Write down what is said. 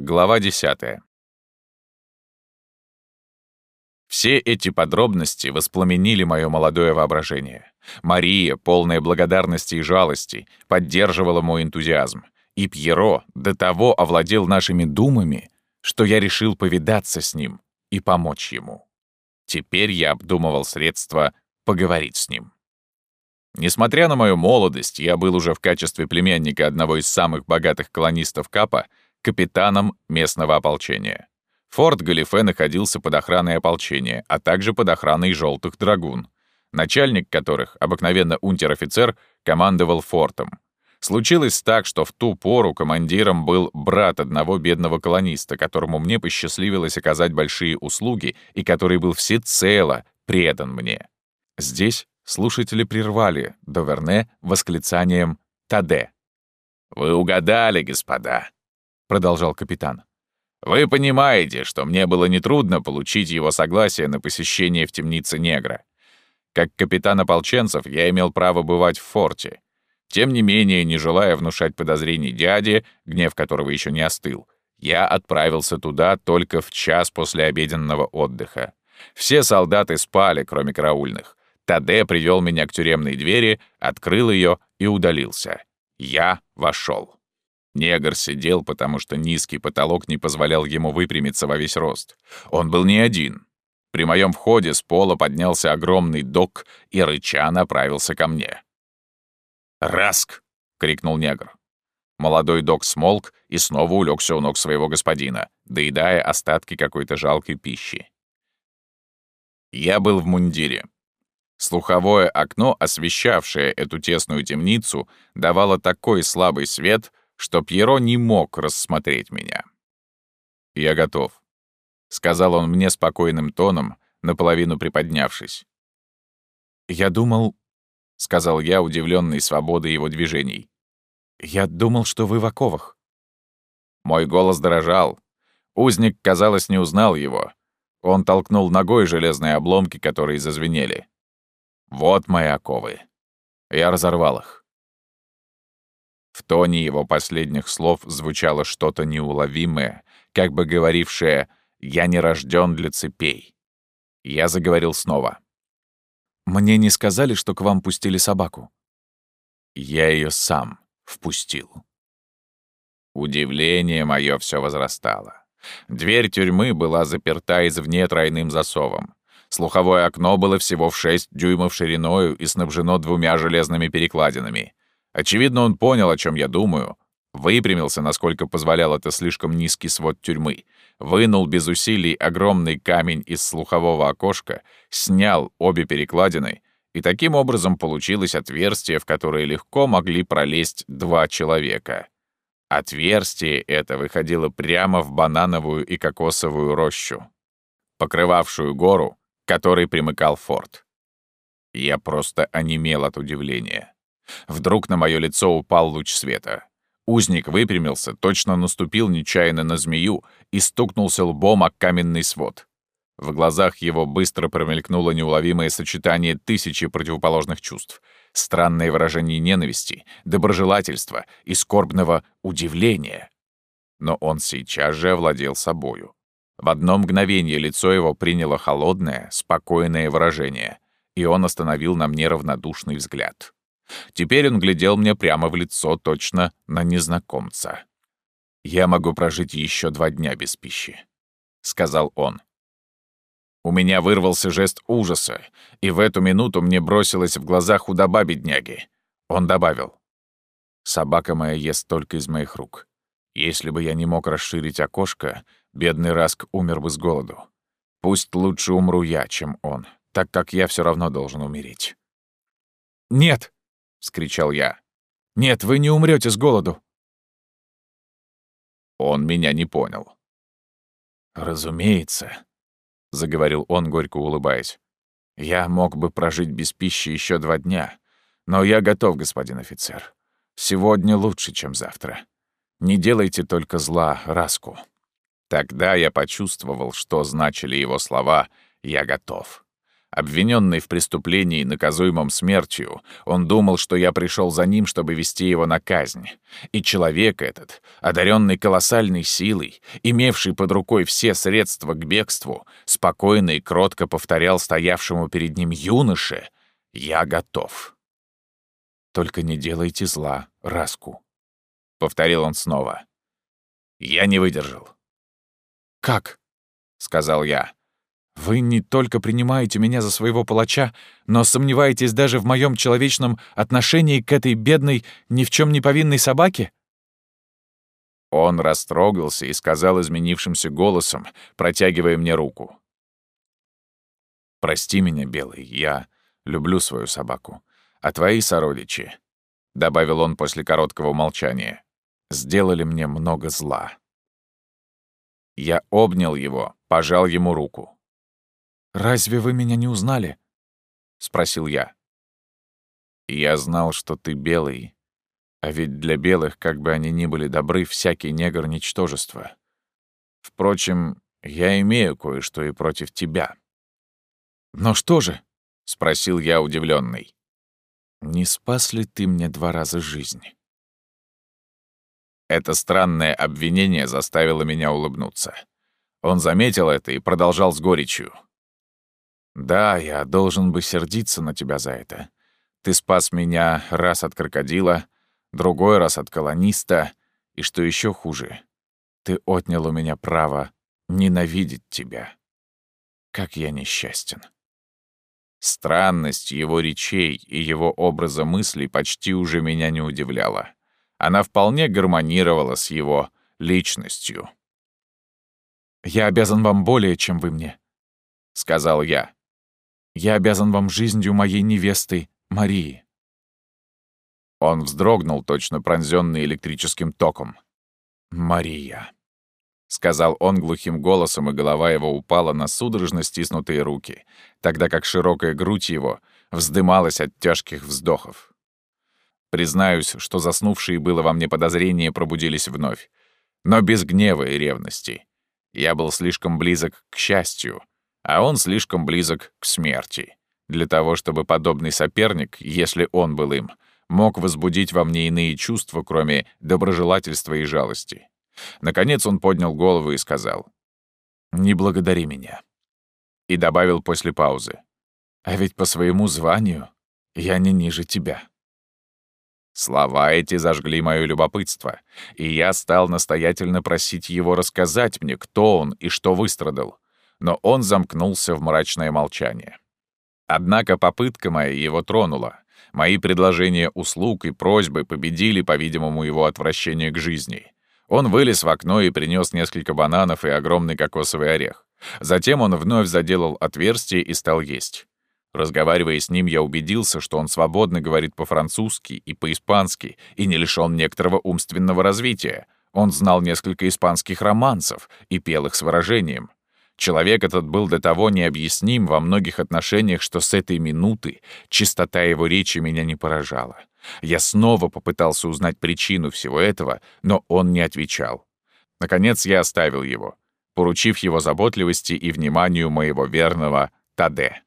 Глава 10. Все эти подробности воспламенили мое молодое воображение. Мария, полная благодарности и жалости, поддерживала мой энтузиазм. И Пьеро до того овладел нашими думами, что я решил повидаться с ним и помочь ему. Теперь я обдумывал средства поговорить с ним. Несмотря на мою молодость, я был уже в качестве племянника одного из самых богатых колонистов Капа капитаном местного ополчения. Форт Галифе находился под охраной ополчения, а также под охраной желтых драгун, начальник которых, обыкновенно унтер-офицер, командовал фортом. Случилось так, что в ту пору командиром был брат одного бедного колониста, которому мне посчастливилось оказать большие услуги и который был всецело предан мне. Здесь слушатели прервали Доверне восклицанием «Таде». «Вы угадали, господа», — продолжал капитан. «Вы понимаете, что мне было нетрудно получить его согласие на посещение в темнице негра. Как капитан ополченцев я имел право бывать в форте. Тем не менее, не желая внушать подозрений дяде, гнев которого еще не остыл, я отправился туда только в час после обеденного отдыха. Все солдаты спали, кроме караульных. Таде привел меня к тюремной двери, открыл ее и удалился. Я вошел. Негр сидел, потому что низкий потолок не позволял ему выпрямиться во весь рост. Он был не один. При моем входе с пола поднялся огромный док и рыча направился ко мне. «Раск!» — крикнул негр. Молодой док смолк и снова улегся у ног своего господина, доедая остатки какой-то жалкой пищи. Я был в мундире. Слуховое окно, освещавшее эту тесную темницу, давало такой слабый свет, что Пьеро не мог рассмотреть меня. «Я готов», — сказал он мне спокойным тоном, наполовину приподнявшись. «Я думал», — сказал я, удивленный свободой его движений. «Я думал, что вы в оковах». Мой голос дрожал. Узник, казалось, не узнал его. Он толкнул ногой железные обломки, которые зазвенели. «Вот мои оковы». Я разорвал их. В тоне его последних слов звучало что-то неуловимое, как бы говорившее «я не рожден для цепей». Я заговорил снова. «Мне не сказали, что к вам пустили собаку?» Я ее сам впустил. Удивление мое все возрастало. Дверь тюрьмы была заперта извне тройным засовом. Слуховое окно было всего в 6 дюймов шириною и снабжено двумя железными перекладинами. Очевидно, он понял, о чем я думаю. Выпрямился, насколько позволял это слишком низкий свод тюрьмы. Вынул без усилий огромный камень из слухового окошка, снял обе перекладины, и таким образом получилось отверстие, в которое легко могли пролезть два человека. Отверстие это выходило прямо в банановую и кокосовую рощу, покрывавшую гору, к которой примыкал форт. Я просто онемел от удивления. Вдруг на мое лицо упал луч света. Узник выпрямился, точно наступил нечаянно на змею и стукнулся лбом о каменный свод. В глазах его быстро промелькнуло неуловимое сочетание тысячи противоположных чувств. Странное выражение ненависти, доброжелательства и скорбного удивления. Но он сейчас же овладел собою. В одно мгновение лицо его приняло холодное, спокойное выражение, и он остановил на мне равнодушный взгляд. Теперь он глядел мне прямо в лицо, точно на незнакомца. «Я могу прожить еще два дня без пищи», — сказал он. У меня вырвался жест ужаса, и в эту минуту мне бросилась в глаза худоба бедняги. Он добавил. «Собака моя ест только из моих рук. Если бы я не мог расширить окошко, бедный Раск умер бы с голоду. Пусть лучше умру я, чем он, так как я все равно должен умереть». «Нет!» — вскричал я. «Нет, вы не умрете с голоду!» Он меня не понял. «Разумеется», — заговорил он, горько улыбаясь. «Я мог бы прожить без пищи еще два дня, но я готов, господин офицер. Сегодня лучше, чем завтра. Не делайте только зла Раску». Тогда я почувствовал, что значили его слова «я готов». Обвиненный в преступлении, наказуемом смертью, он думал, что я пришел за ним, чтобы вести его на казнь. И человек этот, одаренный колоссальной силой, имевший под рукой все средства к бегству, спокойно и кротко повторял стоявшему перед ним юноше «Я готов». «Только не делайте зла, Раску», — повторил он снова. Я не выдержал. «Как?» — сказал я. Вы не только принимаете меня за своего палача, но сомневаетесь даже в моем человечном отношении к этой бедной, ни в чем не повинной собаке?» Он растрогался и сказал изменившимся голосом, протягивая мне руку. «Прости меня, Белый, я люблю свою собаку. А твои сородичи, — добавил он после короткого молчания, — сделали мне много зла». Я обнял его, пожал ему руку. «Разве вы меня не узнали?» — спросил я. «Я знал, что ты белый. А ведь для белых, как бы они ни были добры, всякий негр — ничтожество. Впрочем, я имею кое-что и против тебя». «Но что же?» — спросил я, удивленный. «Не спас ли ты мне два раза жизнь?» Это странное обвинение заставило меня улыбнуться. Он заметил это и продолжал с горечью. Да, я должен бы сердиться на тебя за это. Ты спас меня раз от крокодила, другой раз от колониста, и что еще хуже, ты отнял у меня право ненавидеть тебя. Как я несчастен. Странность его речей и его образа мыслей почти уже меня не удивляла. Она вполне гармонировала с его личностью. «Я обязан вам более, чем вы мне», — сказал я. Я обязан вам жизнью моей невесты Марии». Он вздрогнул, точно пронзённый электрическим током. «Мария», — сказал он глухим голосом, и голова его упала на судорожно стиснутые руки, тогда как широкая грудь его вздымалась от тяжких вздохов. Признаюсь, что заснувшие было во мне подозрения пробудились вновь, но без гнева и ревности. Я был слишком близок к счастью, а он слишком близок к смерти. Для того, чтобы подобный соперник, если он был им, мог возбудить во мне иные чувства, кроме доброжелательства и жалости. Наконец он поднял голову и сказал, «Не благодари меня». И добавил после паузы, «А ведь по своему званию я не ниже тебя». Слова эти зажгли моё любопытство, и я стал настоятельно просить его рассказать мне, кто он и что выстрадал но он замкнулся в мрачное молчание. Однако попытка моя его тронула. Мои предложения услуг и просьбы победили, по-видимому, его отвращение к жизни. Он вылез в окно и принес несколько бананов и огромный кокосовый орех. Затем он вновь заделал отверстие и стал есть. Разговаривая с ним, я убедился, что он свободно говорит по-французски и по-испански и не лишён некоторого умственного развития. Он знал несколько испанских романсов и пел их с выражением. Человек этот был до того необъясним во многих отношениях, что с этой минуты чистота его речи меня не поражала. Я снова попытался узнать причину всего этого, но он не отвечал. Наконец я оставил его, поручив его заботливости и вниманию моего верного Таде.